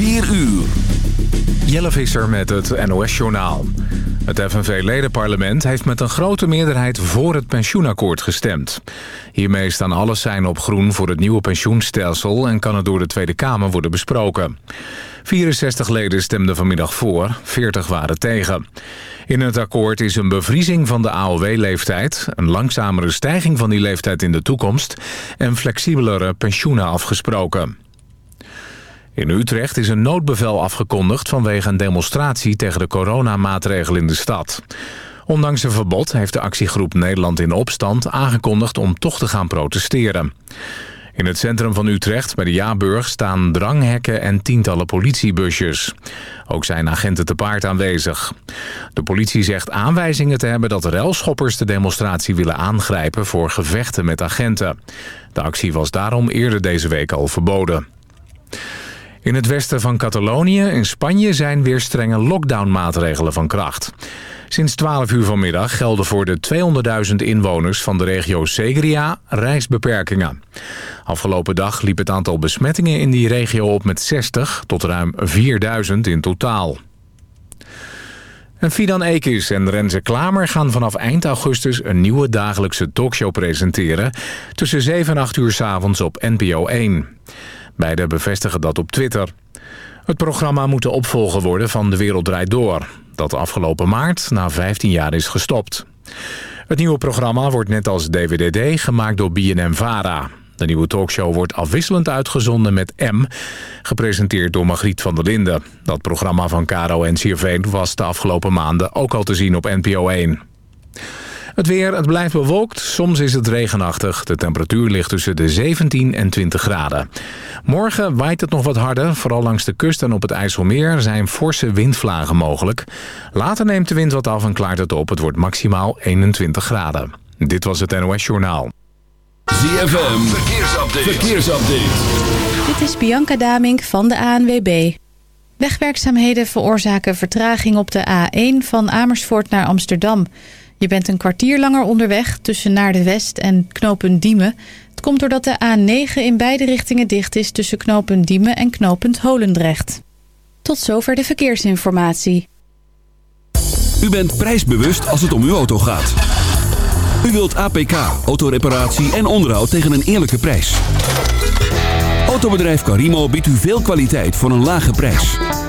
4 uur. Jelle Visser met het NOS-journaal. Het FNV-ledenparlement heeft met een grote meerderheid voor het pensioenakkoord gestemd. Hiermee staan alle zijn op groen voor het nieuwe pensioenstelsel... en kan het door de Tweede Kamer worden besproken. 64 leden stemden vanmiddag voor, 40 waren tegen. In het akkoord is een bevriezing van de AOW-leeftijd... een langzamere stijging van die leeftijd in de toekomst... en flexibelere pensioenen afgesproken. In Utrecht is een noodbevel afgekondigd vanwege een demonstratie tegen de coronamaatregelen in de stad. Ondanks een verbod heeft de actiegroep Nederland in Opstand aangekondigd om toch te gaan protesteren. In het centrum van Utrecht, bij de Jaburg, staan dranghekken en tientallen politiebusjes. Ook zijn agenten te paard aanwezig. De politie zegt aanwijzingen te hebben dat relschoppers de demonstratie willen aangrijpen voor gevechten met agenten. De actie was daarom eerder deze week al verboden. In het westen van Catalonië in Spanje zijn weer strenge lockdownmaatregelen van kracht. Sinds 12 uur vanmiddag gelden voor de 200.000 inwoners van de regio Segria reisbeperkingen. Afgelopen dag liep het aantal besmettingen in die regio op met 60 tot ruim 4000 in totaal. En Fidan Ekis en Renze Klamer gaan vanaf eind augustus een nieuwe dagelijkse talkshow presenteren... tussen 7 en 8 uur s avonds op NPO 1. Beiden bevestigen dat op Twitter. Het programma moet de opvolger worden van De Wereld Draait Door... dat afgelopen maart na 15 jaar is gestopt. Het nieuwe programma wordt net als DWDD gemaakt door BNM-VARA. De nieuwe talkshow wordt afwisselend uitgezonden met M... gepresenteerd door Margriet van der Linden. Dat programma van Caro en Sierveen was de afgelopen maanden ook al te zien op NPO 1. Het weer, het blijft bewolkt. Soms is het regenachtig. De temperatuur ligt tussen de 17 en 20 graden. Morgen waait het nog wat harder. Vooral langs de kust en op het IJsselmeer zijn forse windvlagen mogelijk. Later neemt de wind wat af en klaart het op. Het wordt maximaal 21 graden. Dit was het NOS Journaal. ZFM, verkeersupdate. verkeersupdate. Dit is Bianca Damink van de ANWB. Wegwerkzaamheden veroorzaken vertraging op de A1 van Amersfoort naar Amsterdam... Je bent een kwartier langer onderweg tussen naar de West en knooppunt Diemen. Het komt doordat de A9 in beide richtingen dicht is tussen knooppunt Diemen en knooppunt Holendrecht. Tot zover de verkeersinformatie. U bent prijsbewust als het om uw auto gaat. U wilt APK, autoreparatie en onderhoud tegen een eerlijke prijs. Autobedrijf Carimo biedt u veel kwaliteit voor een lage prijs.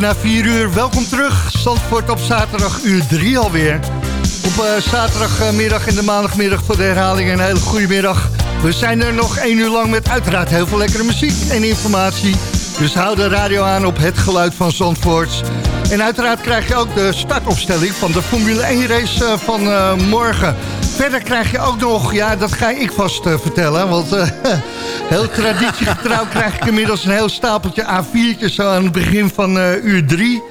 Na 4 uur, welkom terug. Zandvoort op zaterdag uur 3 alweer. Op uh, zaterdagmiddag en de maandagmiddag voor de herhaling een hele goede middag. We zijn er nog 1 uur lang met uiteraard heel veel lekkere muziek en informatie. Dus hou de radio aan op het geluid van Zandvoort. En uiteraard krijg je ook de startopstelling van de Formule 1 race uh, van uh, morgen. Verder krijg je ook nog, ja dat ga ik vast uh, vertellen, want heel traditiegetrouw krijg ik inmiddels een heel stapeltje A4'tjes zo aan het begin van uur 3.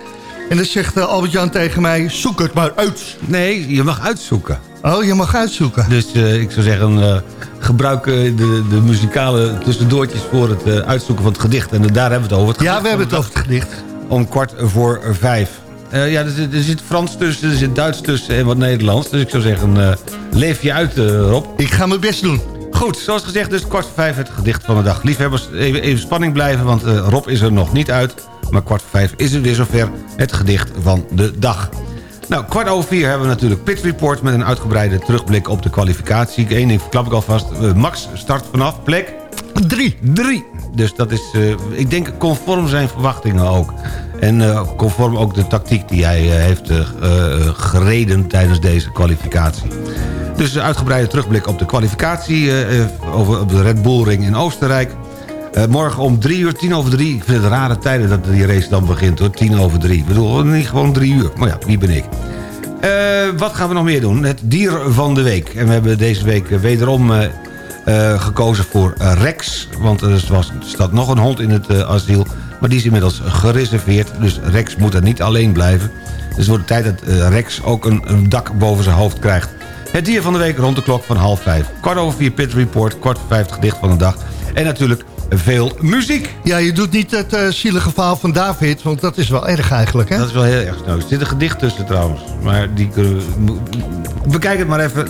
En dan zegt Albert-Jan tegen mij, zoek het maar uit. Nee, je mag uitzoeken. Oh, je mag uitzoeken. Dus ik zou zeggen, gebruik de, de muzikale tussendoortjes voor het uitzoeken van het gedicht. En daar hebben we het over. Het ja, we hebben het over het gedicht om kwart voor vijf. Uh, ja, er zit, er zit, Frans tussen, er zit Duits tussen en wat Nederlands. Dus ik zou zeggen, uh, leef je uit, uh, Rob. Ik ga mijn best doen. Goed, zoals gezegd, dus kwart voor vijf het gedicht van de dag. Liefhebbers, even, even spanning blijven, want Rob is er nog niet uit. Maar kwart voor vijf is het weer zover het gedicht van de dag. Nou, kwart over vier hebben we natuurlijk Pit Report... met een uitgebreide terugblik op de kwalificatie. Eén ding verklap ik alvast. Max start vanaf plek... Drie. Drie. Dus dat is, uh, ik denk, conform zijn verwachtingen ook. En uh, conform ook de tactiek die hij uh, heeft gereden tijdens deze kwalificatie. Dus een uitgebreide terugblik op de kwalificatie... over op de Red Bull Ring in Oostenrijk. morgen om drie uur, tien over drie. Ik vind het rare tijden dat die race dan begint hoor. Tien over drie. Ik bedoel, niet gewoon drie uur. Maar ja, wie ben ik? wat gaan we nog meer doen? Het dier van de week. En we hebben deze week wederom... gekozen voor Rex. Want er was, staat nog een hond in het uh, asiel. Maar die is inmiddels gereserveerd. Dus Rex moet er niet alleen blijven. Dus het wordt tijd dat Rex ook een, een, dak boven zijn hoofd krijgt. Het dier van de week rond de klok van half vijf. Kwart over vier Pit Report. Kwart voor vijf gedicht van de dag. En natuurlijk veel muziek. Ja, je doet niet het uh, zielige verhaal van David, want dat is wel erg eigenlijk, hè? Dat is wel heel erg. Nou, er zit een gedicht tussen trouwens. Maar die kunnen we... Bekijk het maar even.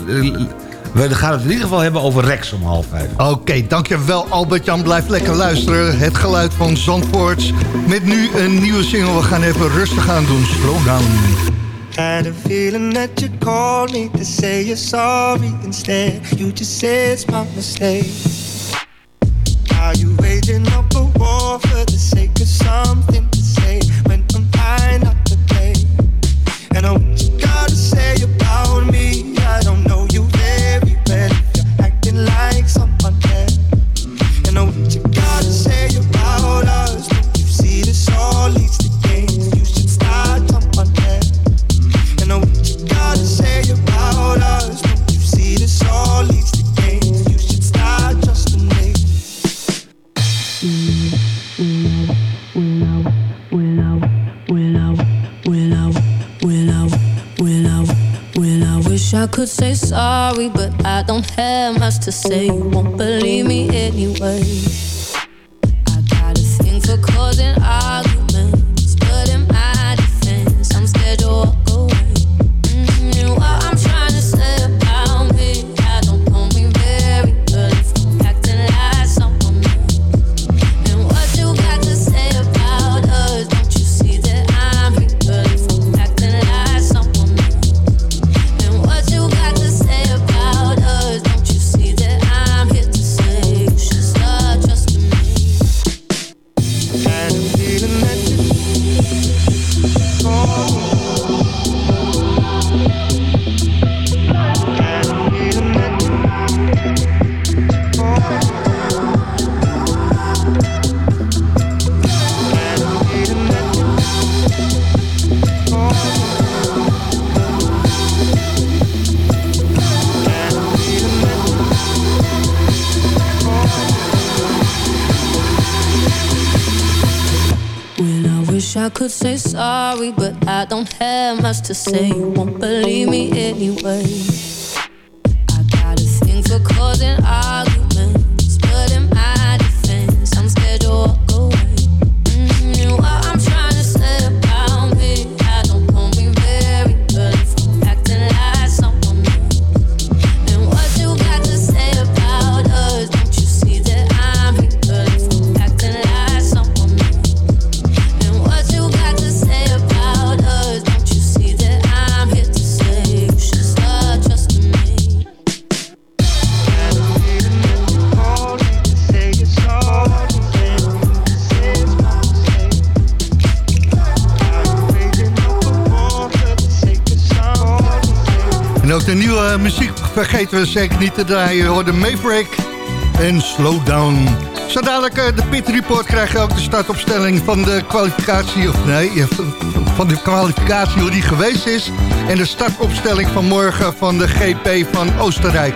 We gaan het in ieder geval hebben over Rex om half vijf. Oké, okay, dankjewel Albert-Jan. Blijf lekker luisteren. Het geluid van Zandvoort. Met nu een nieuwe single. We gaan even rustig aan doen. Slow down. Had a feeling that you called me to say you're sorry instead. You just said it's my mistake. Are you waging up a war for the sake of something to say when I'm trying not to play? And I what you gotta say about me. I don't know you I could say sorry, but I don't have much to say. You won't believe me anyway. Have much ook de nieuwe muziek vergeten we zeker niet te draaien. We hoorden Maverick en Slow Down. Zo dadelijk eh, de Pit Report krijg je ook de startopstelling van de kwalificatie... of nee, van de kwalificatie hoe die geweest is... en de startopstelling van morgen van de GP van Oostenrijk.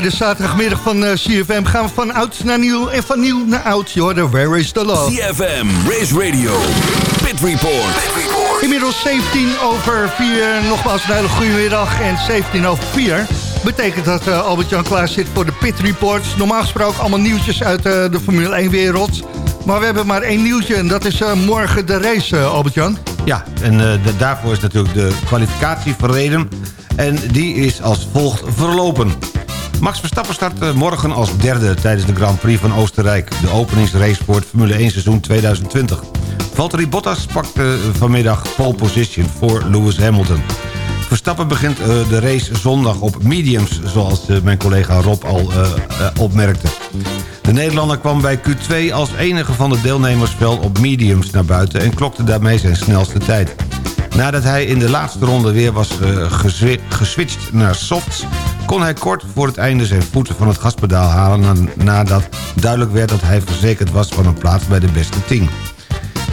Bij de zaterdagmiddag van eh, CFM gaan we van oud naar nieuw en van nieuw naar oud. Je hoorde Where is the Love? CFM, Race Radio, Pit Report. Inmiddels 17 over 4. Nogmaals een hele goede middag. En 17 over 4 betekent dat eh, Albert-Jan klaar zit voor de Pit Reports. Normaal gesproken allemaal nieuwtjes uit eh, de Formule 1-wereld. Maar we hebben maar één nieuwtje en dat is eh, morgen de race, Albert-Jan. Ja, en eh, de- daarvoor is natuurlijk de kwalificatie verreden. En die is als volgt verlopen. Max Verstappen start eh, morgen als derde tijdens de Grand Prix van Oostenrijk. De openingsrace voor het Formule 1 seizoen 2020. Valtteri Bottas pakte vanmiddag pole position voor Lewis Hamilton. Verstappen begint eh, de race zondag op mediums, zoals eh, mijn collega Rob al eh, eh, opmerkte. De Nederlander kwam bij Q2 als enige van de deelnemers wel op mediums naar buiten... en klokte daarmee zijn snelste tijd. Nadat hij in de laatste ronde weer was eh, geswitcht naar softs... kon hij kort voor het einde zijn voeten van het gaspedaal halen... na- nadat duidelijk werd dat hij verzekerd was van een plaats bij de beste 10.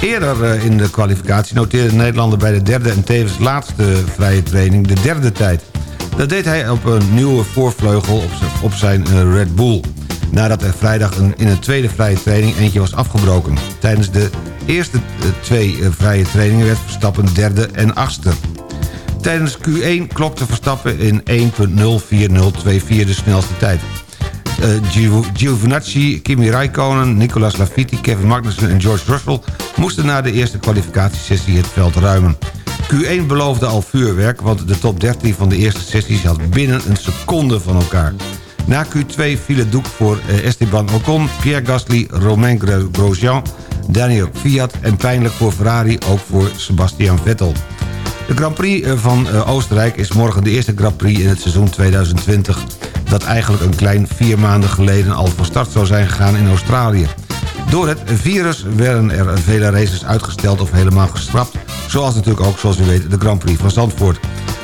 Eerder eh, in de kwalificatie noteerde de Nederlander bij de derde en tevens laatste vrije training de derde tijd. Dat deed hij op een nieuwe voorvleugel op zijn, eh, Red Bull. Nadat er vrijdag in een tweede vrije training eentje was afgebroken. Tijdens de eerste eh, twee vrije trainingen werd Verstappen derde en achtste. Tijdens Q1 klokte Verstappen in 1.04024 de snelste tijd. Eh, Gio- Giovinazzi, Kimi Räikkönen, Nicolas Latifi, Kevin Magnussen en George Russell... moesten na de eerste kwalificatiesessie het veld ruimen. Q1 beloofde al vuurwerk, want de top 13 van de eerste sessies... had binnen een seconde van elkaar. Na Q2 viel het doek voor eh, Esteban Ocon, Pierre Gasly, Romain Gro- Grosjean... Daniel Fiat en pijnlijk voor Ferrari ook voor Sebastian Vettel. De Grand Prix eh, van eh, Oostenrijk is morgen de eerste Grand Prix in het seizoen 2020... dat eigenlijk een klein vier maanden geleden al van start zou zijn gegaan in Australië. Door het virus werden er vele races uitgesteld of helemaal geschrapt... zoals natuurlijk ook, zoals u weet, de Grand Prix van Zandvoort.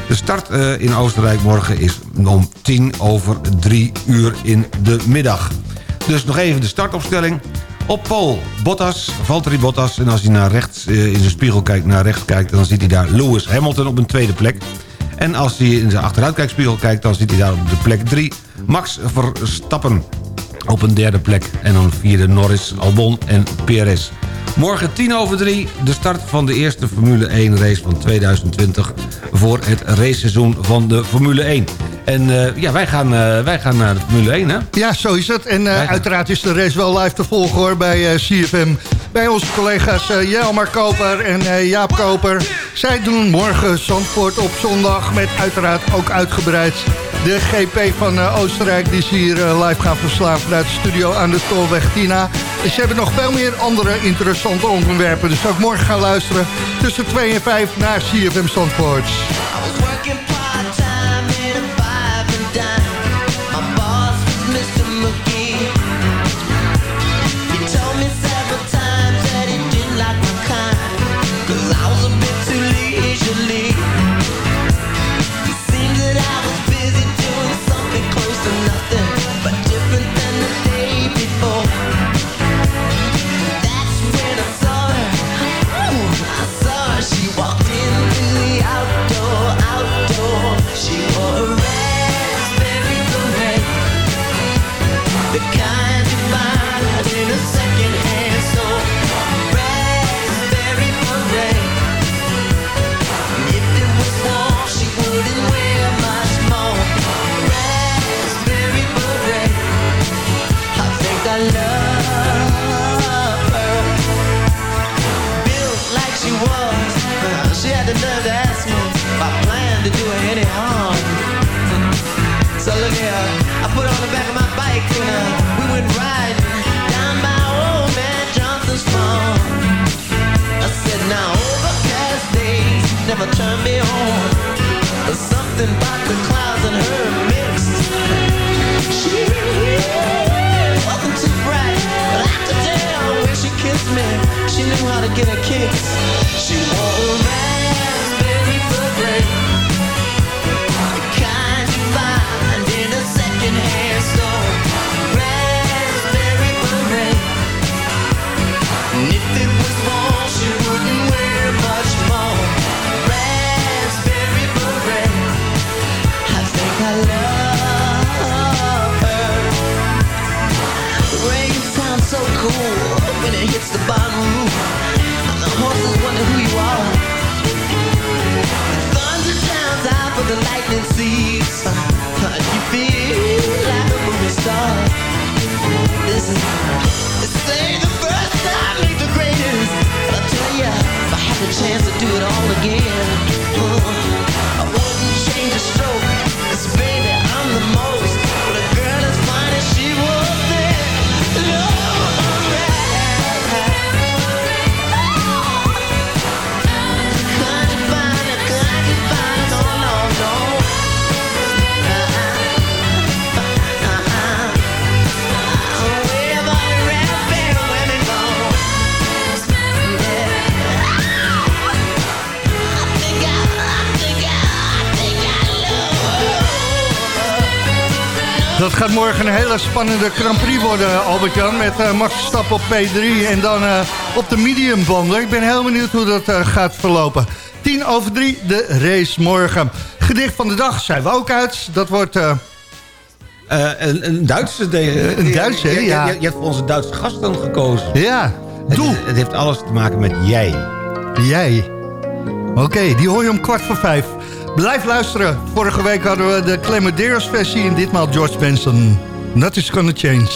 De start eh, in Oostenrijk morgen is om tien over drie uur in de middag. Dus nog even de startopstelling. Op Pol, Bottas, Valtteri Bottas. En als hij naar rechts eh, in zijn spiegel kijkt, naar rechts kijkt... dan ziet hij daar Lewis Hamilton op een tweede plek. En als hij in zijn achteruitkijkspiegel kijkt... dan ziet hij daar op de plek 3 Max Verstappen op een derde plek. En dan vierde Norris, Albon en Perez. Morgen 10 over 3 de start van de eerste Formule 1 race van 2020... voor het raceseizoen van de Formule 1. En eh, ja, wij gaan, eh, wij gaan naar de Formule 1, hè? Ja, zo is het. En eh, gaan- uiteraard is de race wel live te volgen hoor bij eh, CFM. Bij onze collega's Jelmar Koper en eh, Jaap Koper. Zij doen morgen Zandvoort op zondag met uiteraard ook uitgebreid de GP van eh, Oostenrijk... die ze hier live gaan verslaan vanuit de studio aan de Tolweg Tina. En ze hebben nog veel meer andere interessante onderwerpen. Dus ook morgen gaan luisteren tussen 2 en 5 naar CFM Zandvoort. Gaat morgen een hele spannende Grand Prix worden, Albert-Jan. Met eh, Max Verstappen op P3 en dan eh, op de mediumbanden. Ik ben heel benieuwd hoe dat eh, gaat verlopen. Tien over drie, de race morgen. Gedicht van de dag zijn we ook uit. Dat wordt... een, een Duitse... De, Een Duitse, je, je- ja. Je, je hebt voor onze Duitse gasten gekozen. ja, doe. Het, het heeft alles te maken met jij. Jij. Oké, die hoor je om kwart voor vijf. Blijf luisteren. Vorige week hadden we de Clemaderos versie en ditmaal George Benson. Nothing's gonna change.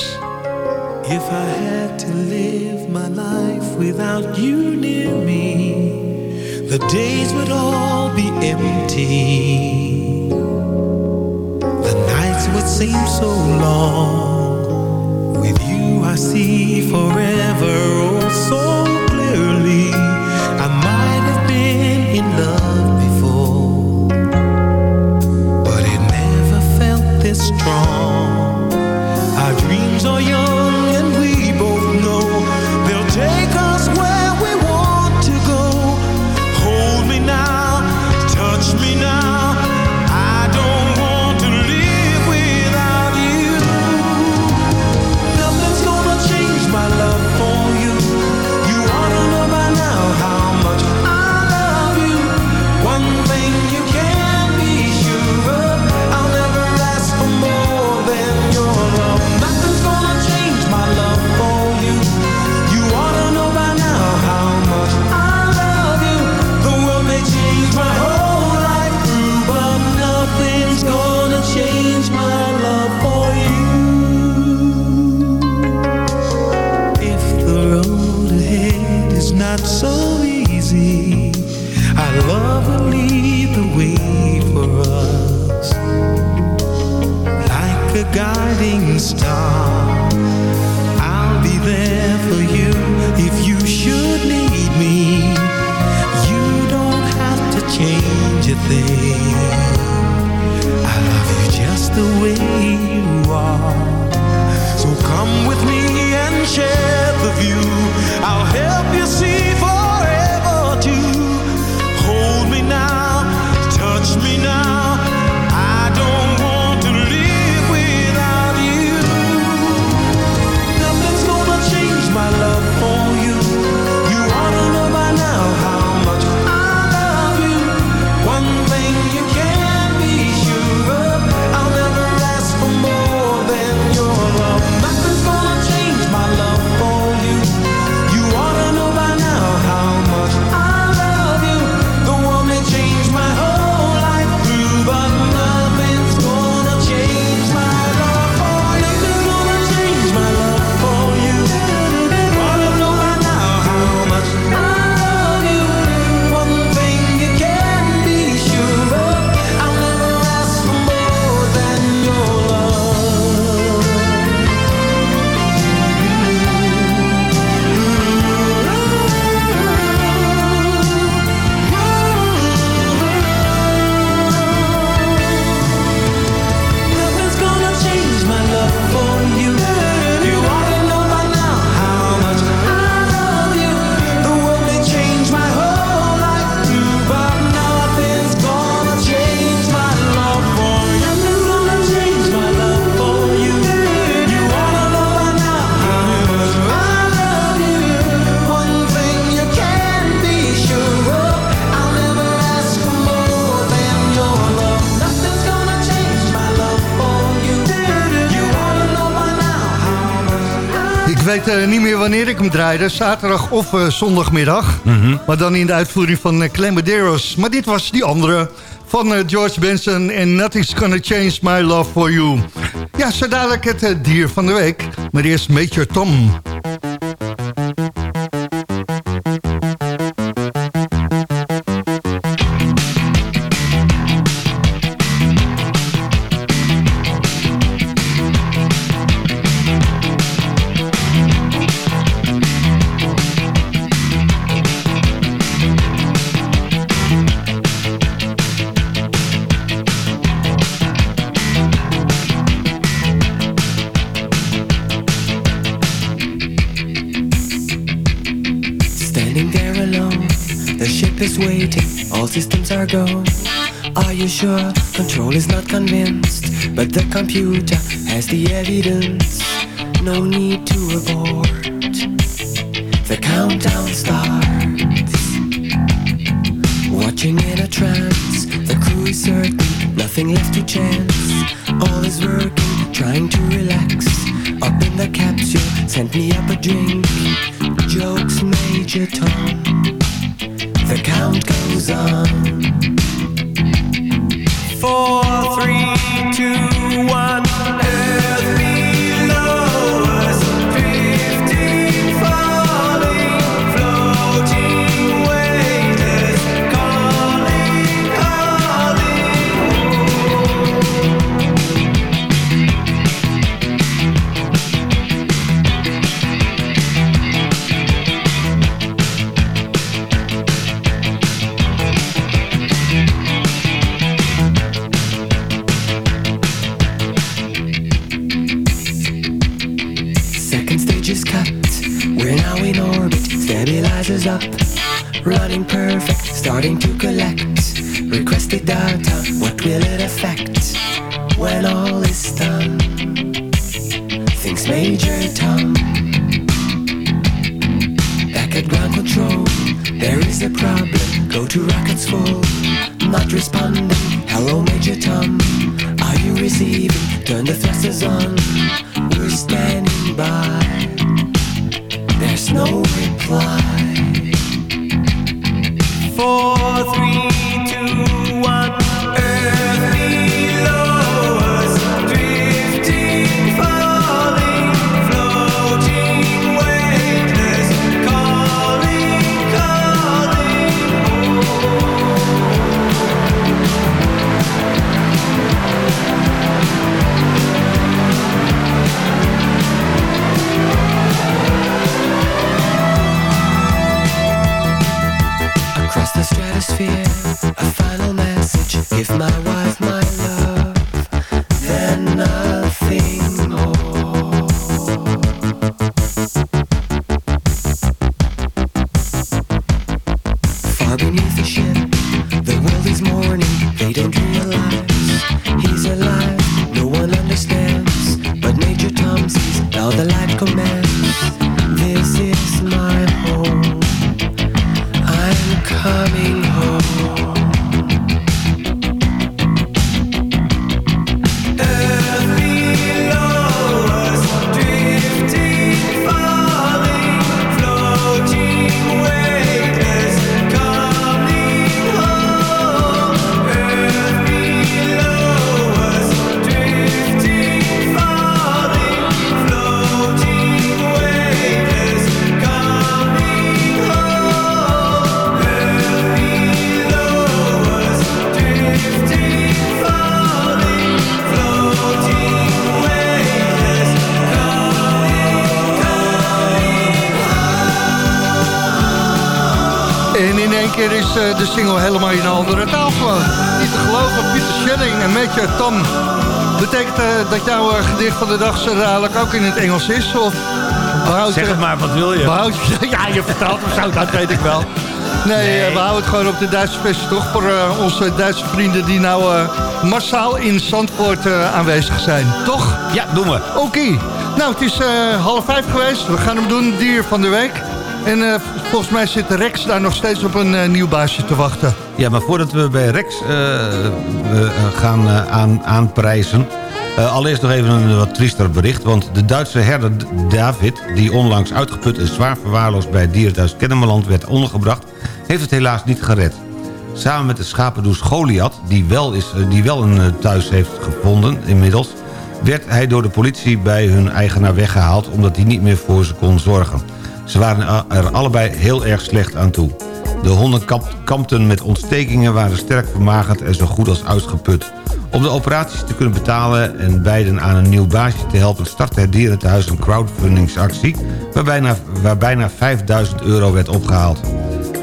If I had to live my life without you near me, the days would all be empty. The nights would seem so long. With you, I see forever oh so clearly. I might have been in love strong. Our dreams are young wanneer ik hem draaide. Zaterdag of eh, zondagmiddag. Maar dan in de uitvoering van uh, Clemaderos. Maar dit was die andere van eh, George Benson. En Nothing's Gonna Change My Love For You. Ja, zo dadelijk het eh, dier van de week. Maar eerst Major Tom. The computer has the evidence. No need to abort. The countdown starts. Watching in a trance, the crew is certain, nothing left to chance. All is working, trying to relax. Up in the capsule, sent me up a drink. Jokes, Major Tom. The count goes on. Four, three, Two, one Up. Running perfect. Starting to collect. Requested data. What will it affect when all is done? Thinks Major Tom. Back at ground control. There is a problem. Go to rockets full. Not responding. Hello, Major Tom. Are you receiving? Turn the thrusters on. We're standing by. No reply. Four, three, single helemaal in een andere taal gewoon. Niet te geloven, Pieter Schelling en Matthew Tom. Betekent eh, dat jouw eh, gedicht van de dag zo dadelijk ook in het Engels is? Of behoud Zeg het maar, wat wil je? Behoud, ja, je vertelt hem zo, dat weet ik wel. Nee, eh, we houden het gewoon op de Duitse versie toch voor eh, onze Duitse vrienden die nou eh, massaal in Zandvoort eh, aanwezig zijn. Toch? Ja, doen we. Oké. Nou, het is eh, half vijf geweest. We gaan hem doen, dier van de week. En eh, volgens mij zit Rex daar nog steeds op een eh, nieuw baasje te wachten. Ja, maar voordat we bij Rex eh, gaan aan, aanprijzen... allereerst nog even een wat triester bericht. Want de Duitse herder David, die onlangs uitgeput en zwaar verwaarloosd... bij dierenthuis Kennemerland werd ondergebracht... heeft het helaas niet gered. Samen met de schapendoes Goliath, die wel, is, die wel een thuis heeft gevonden inmiddels... werd hij door de politie bij hun eigenaar weggehaald... omdat hij niet meer voor ze kon zorgen. Ze waren er allebei heel erg slecht aan toe. De honden kamp- kampten met ontstekingen, waren sterk vermagerd en zo goed als uitgeput. Om de operaties te kunnen betalen en beiden aan een nieuw baasje te helpen... startte het dierenthuis een crowdfundingsactie... waar bijna, waar bijna 5000 euro werd opgehaald.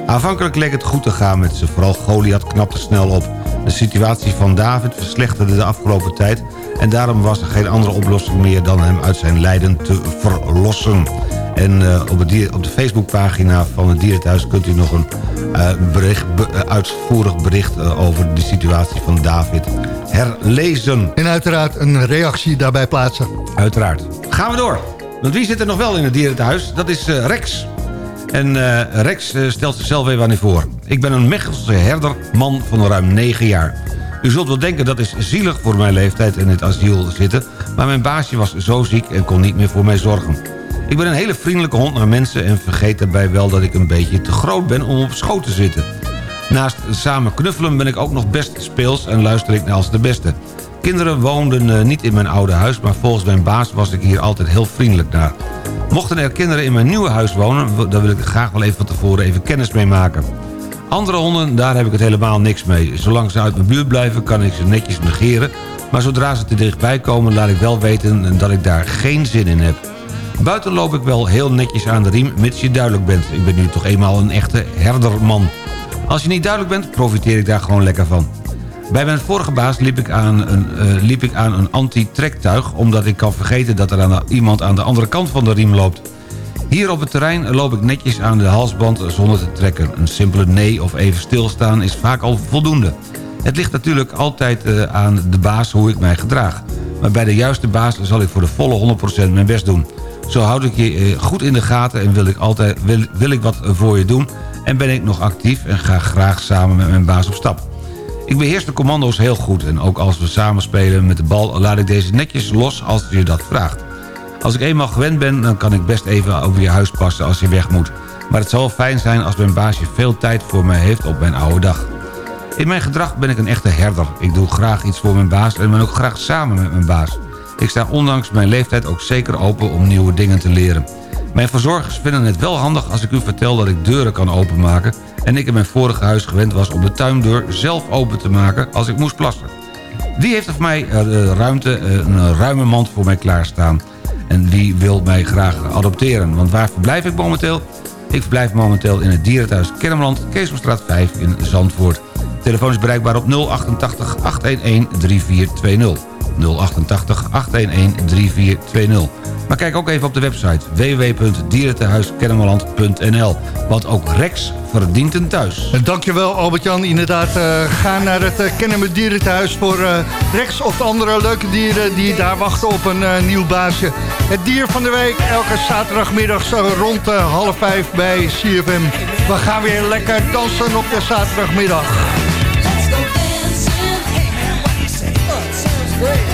Aanvankelijk leek het goed te gaan met ze, vooral Goliath knapte snel op. De situatie van David verslechterde de afgelopen tijd... en daarom was er geen andere oplossing meer dan hem uit zijn lijden te verlossen. En eh, op, het dier, op de Facebookpagina van het dierenthuis kunt u nog een eh, bericht, be- eh, uitvoerig bericht over de situatie van David herlezen. En uiteraard een reactie daarbij plaatsen. Uiteraard. Gaan we door. Want wie zit er nog wel in het dierenthuis? Dat is Rex. En Rex stelt zichzelf even aan u voor. Ik ben een Mechelse herder, man van ruim 9 jaar. U zult wel denken dat is zielig voor mijn leeftijd in het asiel zitten... maar mijn baasje was zo ziek en kon niet meer voor mij zorgen. Ik ben een hele vriendelijke hond naar mensen... en vergeet daarbij wel dat ik een beetje te groot ben om op schoot te zitten. Naast samen knuffelen ben ik ook nog best speels en luister ik naar als de beste. Kinderen woonden eh, niet in mijn oude huis... maar volgens mijn baas was ik hier altijd heel vriendelijk naar. Mochten er kinderen in mijn nieuwe huis wonen... dan wil ik graag wel even van tevoren even kennis mee maken. Andere honden, daar heb ik het helemaal niks mee. Zolang ze uit mijn buurt blijven, kan ik ze netjes negeren... maar zodra ze te dichtbij komen, laat ik wel weten dat ik daar geen zin in heb. Buiten loop ik wel heel netjes aan de riem, mits je duidelijk bent. Ik ben nu toch eenmaal een echte herderman. Als je niet duidelijk bent, profiteer ik daar gewoon lekker van. Bij mijn vorige baas liep ik aan een, aan een anti-trektuig... omdat ik kan vergeten dat er iemand aan de andere kant van de riem loopt. Hier op het terrein loop ik netjes aan de halsband zonder te trekken. Een simpele nee of even stilstaan is vaak al voldoende. Het ligt natuurlijk altijd eh, aan de baas hoe ik mij gedraag. Maar bij de juiste baas zal ik voor de volle 100% mijn best doen. Zo houd ik je eh, goed in de gaten en wil ik, altijd, wil, wil ik wat voor je doen... en ben ik nog actief en ga graag samen met mijn baas op stap. Ik beheers de commando's heel goed en ook als we samen spelen met de bal... laat ik deze netjes los als je dat vraagt. Als ik eenmaal gewend ben, dan kan ik best even over je huis passen als je weg moet. Maar het zal fijn zijn als mijn baasje veel tijd voor mij heeft op mijn oude dag. In mijn gedrag ben ik een echte herder. Ik doe graag iets voor mijn baas en ben ook graag samen met mijn baas. Ik sta ondanks mijn leeftijd ook zeker open om nieuwe dingen te leren. Mijn verzorgers vinden het wel handig als ik u vertel dat ik deuren kan openmaken... en ik in mijn vorige huis gewend was om de tuindeur zelf open te maken als ik moest plassen. Wie heeft voor mij eh, ruimte, eh, een ruime mand voor mij klaarstaan? En wie wil mij graag adopteren? Want waar verblijf ik momenteel? Ik verblijf momenteel in het dierenthuis Kennemerland, Keesomstraat 5 in Zandvoort. Telefoon is bereikbaar op 088 811 3420. 088 811 3420. Maar kijk ook even op de website www.dierentehuiskennemerland.nl. Want ook Rex verdient een thuis. En Dankjewel Albert-Jan. Inderdaad, eh, ga naar het uh, Kennemer Dierenthuis voor eh, Rex of andere leuke dieren die daar wachten op een eh, nieuw baasje. Het dier van de week, elke zaterdagmiddag zo rond eh, half vijf bij CFM. We gaan weer lekker dansen op de zaterdagmiddag. 对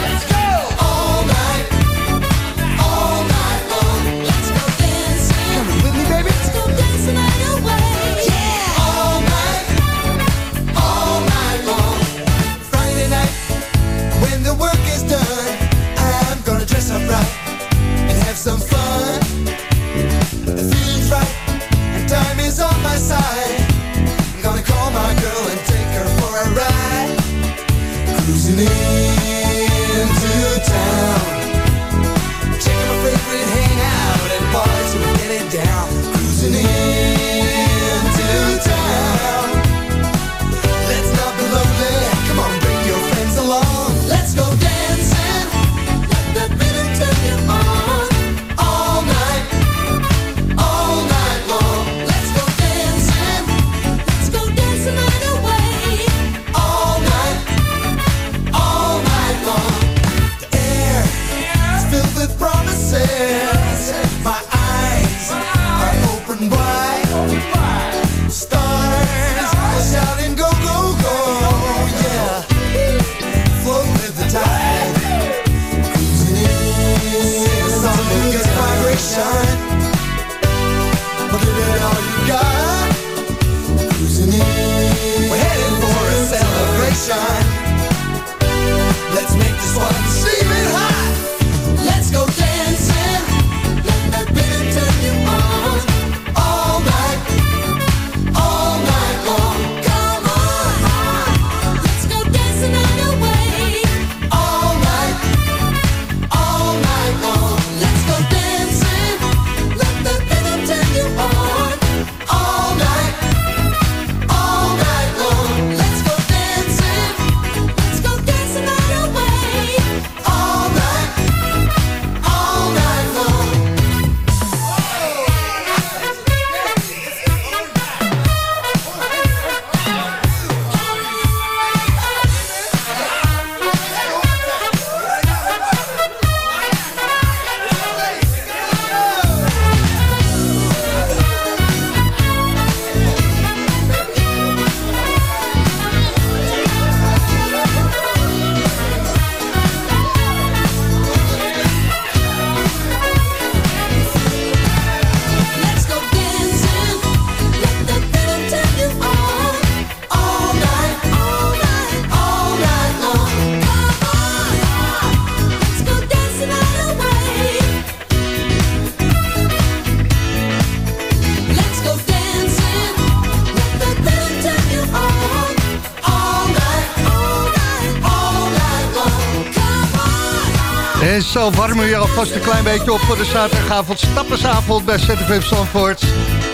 En zo warmen we je alvast een klein beetje op voor de zaterdagavond. Stappersavond bij ZFM Zandvoort.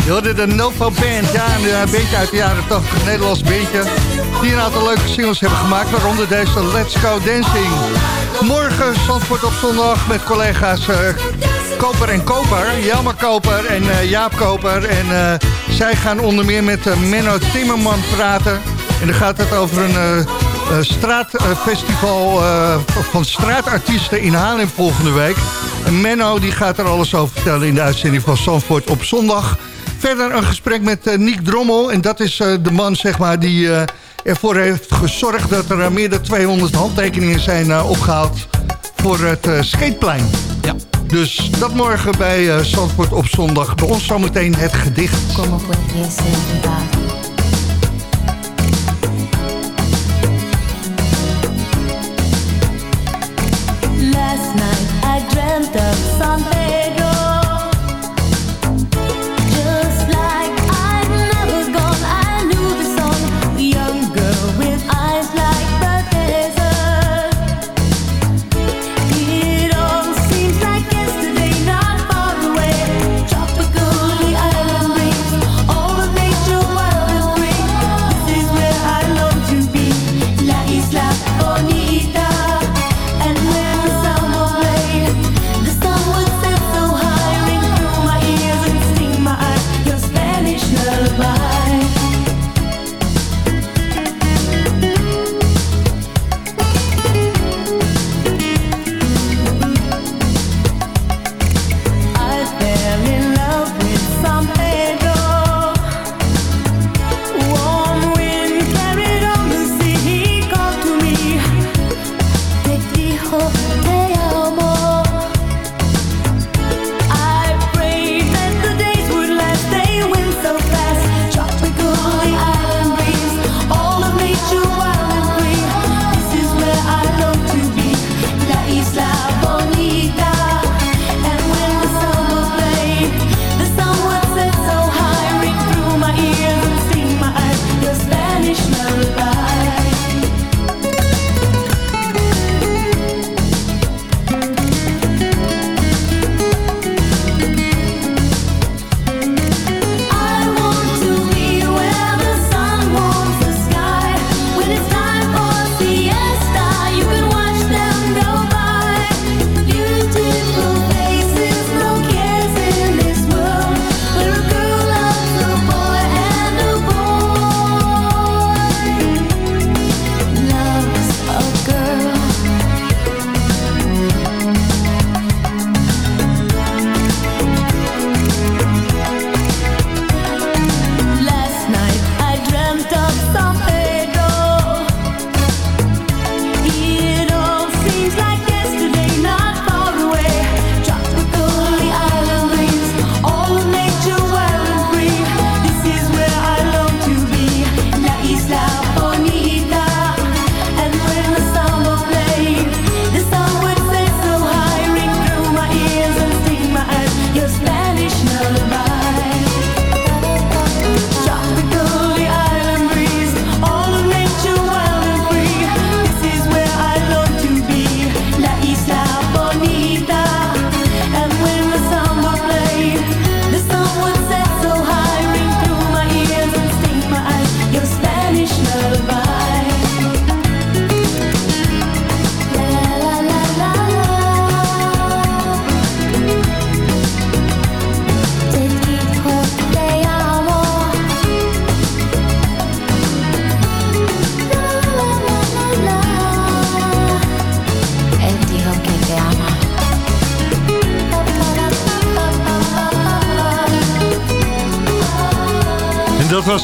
Je hoorde de Novo Band. Ja, een eh, bandje uit de jaren 80. Een Nederlands bandje. Die een aantal leuke singles hebben gemaakt. Waaronder deze Let's Go Dancing. Morgen Zandvoort op zondag met collega's eh, Koper en Koper. Jelmer Koper en eh, Jaap Koper. En zij gaan onder meer met Menno Timmerman praten. En dan gaat het over een eh, straatfestival eh, van straatartiesten in Haarlem volgende week. En Menno die gaat er alles over vertellen in de uitzending van Zandvoort op zondag. Verder een gesprek met eh, Niek Drommel. En dat is eh, de man zeg maar, die eh, ervoor heeft gezorgd... dat er meer dan 200 handtekeningen zijn eh, opgehaald voor het eh, skateplein. Ja. Dus dat morgen bij eh, Zandvoort op zondag. Bij ons zometeen het gedicht. Como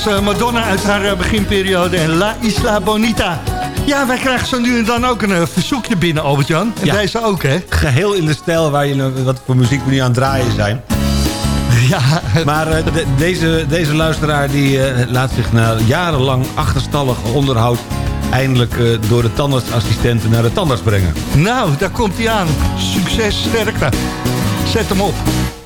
was eh, Madonna uit haar eh, beginperiode en La Isla Bonita. Ja, wij krijgen zo nu en dan ook een eh, verzoekje binnen, Albert-Jan. En Ja. deze ook, hè? Geheel in de stijl waar je, wat voor muziek we nu aan het draaien zijn. Ja, Maar de- deze, deze luisteraar die, laat zich na jarenlang achterstallig onderhoud... eindelijk door de tandartsassistenten naar de tandarts brengen. nou, daar komt hij aan. Succes, sterkte. Zet hem op.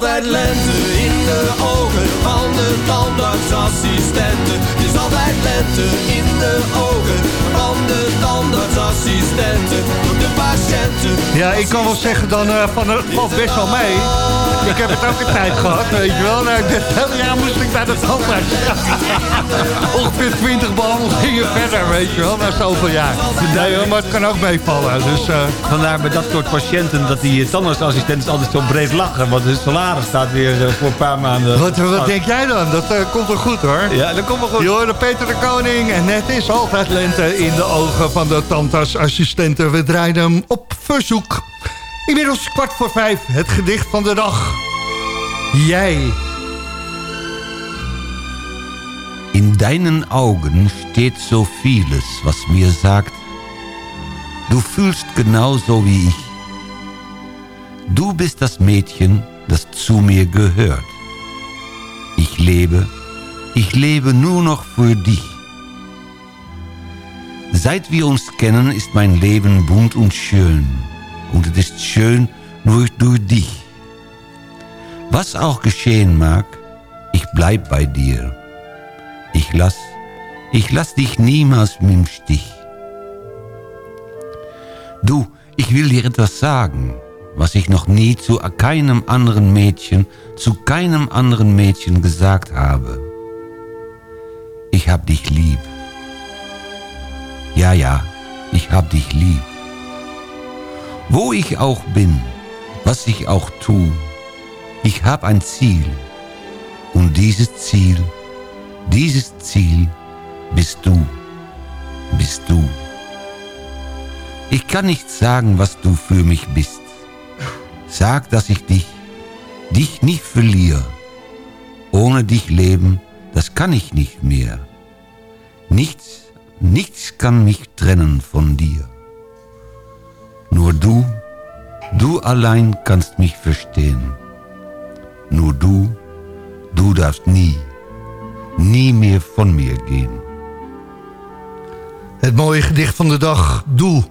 altijd lente in de ogen van de tandartsassistenten. Altijd lente in de ogen van de tandartsassistenten. Voor de patiënten. Ja, ik kan wel zeggen dan eh, van het valt best wel mee. Ik heb het ook een tijd gehad, weet je wel. Nou, dit hele jaar moest ik naar de tandarts. Ongeveer 20 behandelingen verder, weet je wel, na zoveel jaar. Nee, maar het kan ook meevallen. Dus, eh, Vandaar bij dat soort patiënten dat die eh, tandartsassistenten altijd zo breed lachen. Want hun salaris staat weer eh, voor een paar maanden... wat, wat denk jij dan? Dat eh, komt wel goed hoor. Ja, dat komt wel goed. Je hoorde Peter de Koning en het is altijd lente in de ogen van de tandartsassistenten. We draaien hem op verzoek. Inmiddels kwart voor vijf, het gedicht van de dag. Jij. In deinen Augen steht so vieles, was mir sagt, du fühlst genauso wie ich. Du bist das Mädchen, das zu mir gehört. Ich lebe, ich lebe nur noch für dich. Seit wir uns kennen, ist mein Leben bunt und schön. Und es ist schön nur durch dich. Was auch geschehen mag, ich bleib bei dir. Ich lass, ich lass dich niemals im Stich. Du, ich will dir etwas sagen, was ich noch nie zu keinem anderen Mädchen, zu keinem anderen Mädchen gesagt habe. Ich hab dich lieb. Ja, ja, ich hab dich lieb. Wo ich auch bin, was ich auch tu, ich hab ein Ziel. Und dieses Ziel dieses Ziel bist du, bist du. Ich kann nicht sagen, was du für mich bist. Sag, dass ich dich, dich nicht verliere. Ohne dich leben, das kann ich nicht mehr. Nichts, nichts kann mich trennen von dir. Nur du, du allein kannst mich verstehen. Nur du, du darfst nie, nie meer van mir gaan. Het mooie gedicht van de dag, Doel.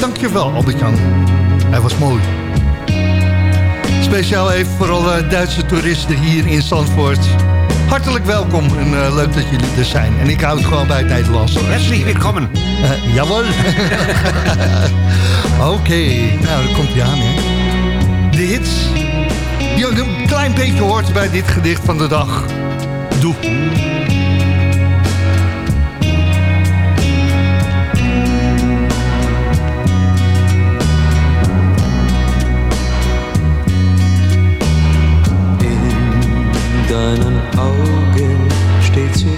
Dankjewel, Albert-Jan. Hij was mooi. Speciaal even voor alle Duitse toeristen hier in Zandvoort. Hartelijk welkom en eh, leuk dat jullie er zijn. En ik hou het gewoon bij het Nederlands. Herzlich willkommen. Uh, jawel. Oké, nou dan komt hij aan, hè. De hits die je een klein beetje hoort bij dit gedicht van de dag. Doe. In deinen Augen so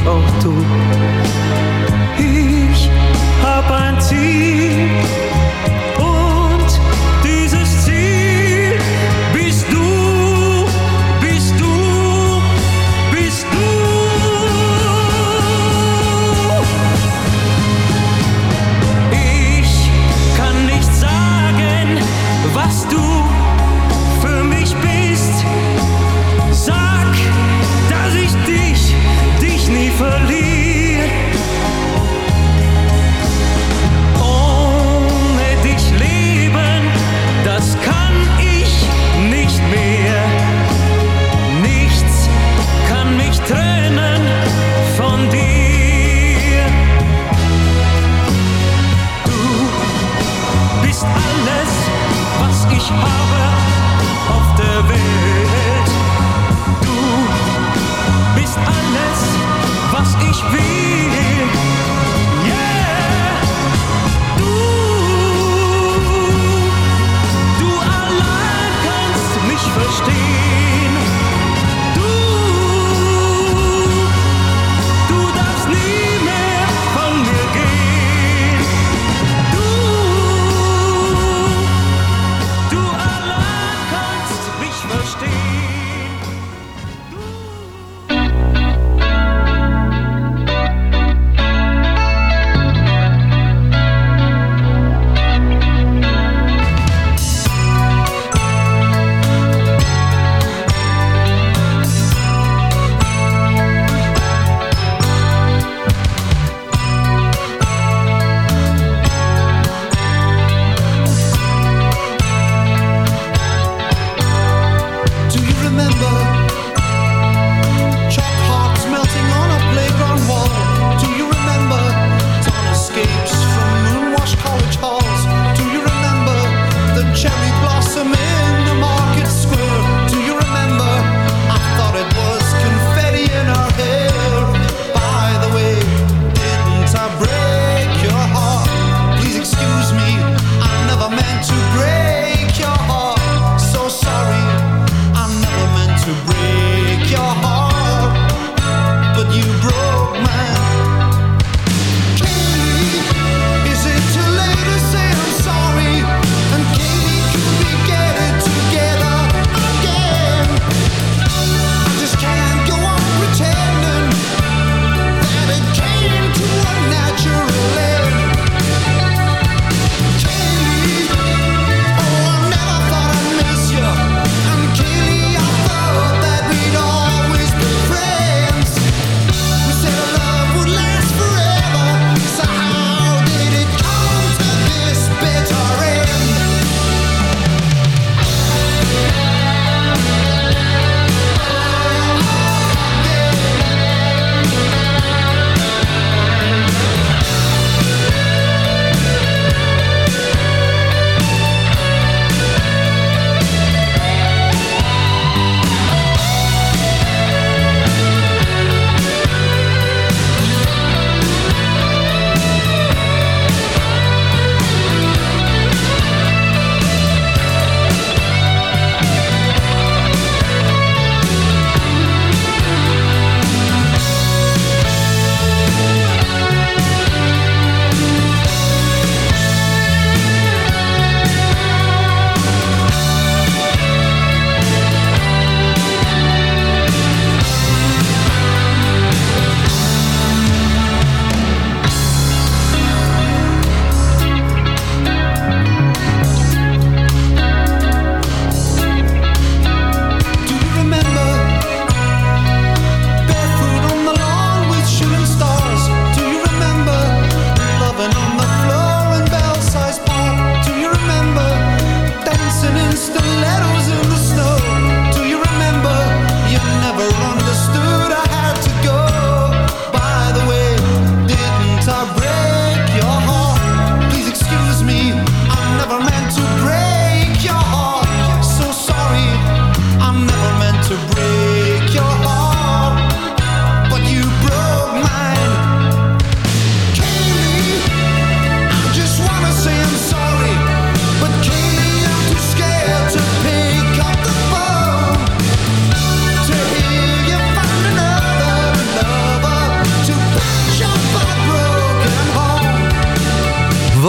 ich auch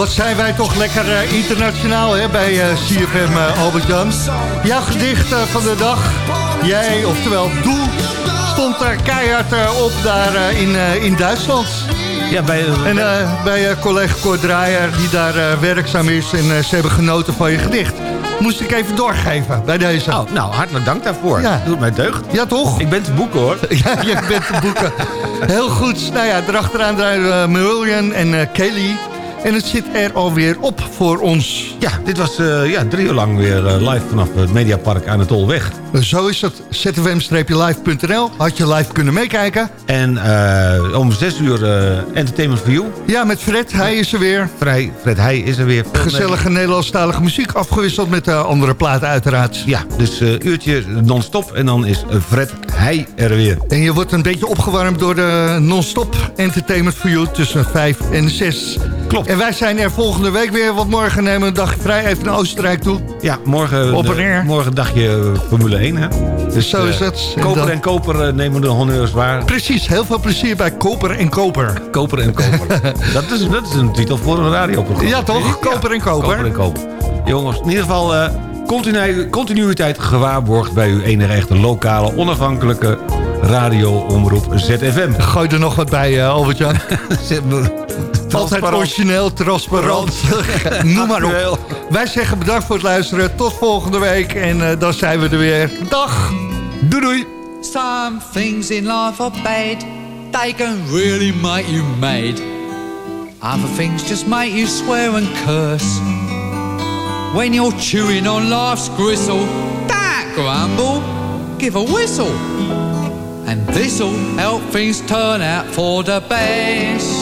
Wat zijn wij toch lekker eh, internationaal hè, bij eh, CFM eh, Albert-Jan. Jouw gedicht van de dag, jij, oftewel Doel, stond er keihard op daar in, in Duitsland. Ja, bij, En bij collega Cor Draaier, die daar werkzaam is en ze hebben genoten van je gedicht. Moest ik even doorgeven bij deze. Oh, nou, hartelijk dank daarvoor. Ja. Doet mij deugd. Ja, toch? Ik ben te boeken hoor. Ja, je bent te boeken. Heel goed. Nou ja, erachteraan draaien we en Kelly. En het zit er alweer op voor ons. Ja, dit was eh, ja, drie uur lang weer eh, live vanaf het Mediapark aan de Tolweg. Zo is het. zfm-live.nl. Had je live kunnen meekijken? En eh, om zes uur Entertainment for You. Ja, met Fred. Hij is er weer. Vrij, Fred Heij is er weer. Gezellige Nederlandstalige muziek. Afgewisseld met andere platen uiteraard. Ja, dus uurtje non-stop en dan is Fred Heij er weer. En je wordt een beetje opgewarmd door de non-stop Entertainment for You tussen 5 en 6. Klopt. En wij zijn er volgende week weer, want morgen nemen we een dag vrij even naar Oostenrijk toe. Ja, morgen, Op en de- neer. morgen dagje eh, Formule 1. Hè? Dus, Zo is eh, het. En Koper dan- en koper eh, nemen de honneurs waar. Precies, heel veel plezier bij Koper en Koper. Koper en koper. dat, is, dat is een titel voor een radioprogramma. Ja, toch? Koper en koper. Koper en koper. Jongens, in ieder geval eh, continu, continuïteit gewaarborgd... bij uw enige echte lokale, onafhankelijke radioomroep ZFM. Gooi er nog wat bij, eh, Albert-Jan. Altijd origineel, transparant. Noem maar op. Wij zeggen bedankt voor het luisteren. Tot volgende week. En eh, dan zijn we er weer. Dag. Doei doei. Some things in life are bad. They can really make you mad. Other things just make you swear and curse. When you're chewing on life's gristle, don't grumble, give a whistle. And this'll help things turn out for the best.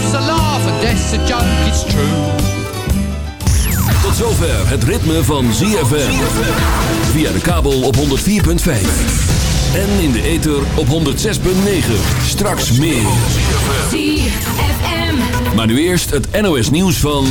Life's a laugh and death's a joke, it's true. Tot zover het ritme van ZFM. Via de kabel op 104.5. En in de ether op 106.9. Straks meer. Maar nu eerst het NOS nieuws van...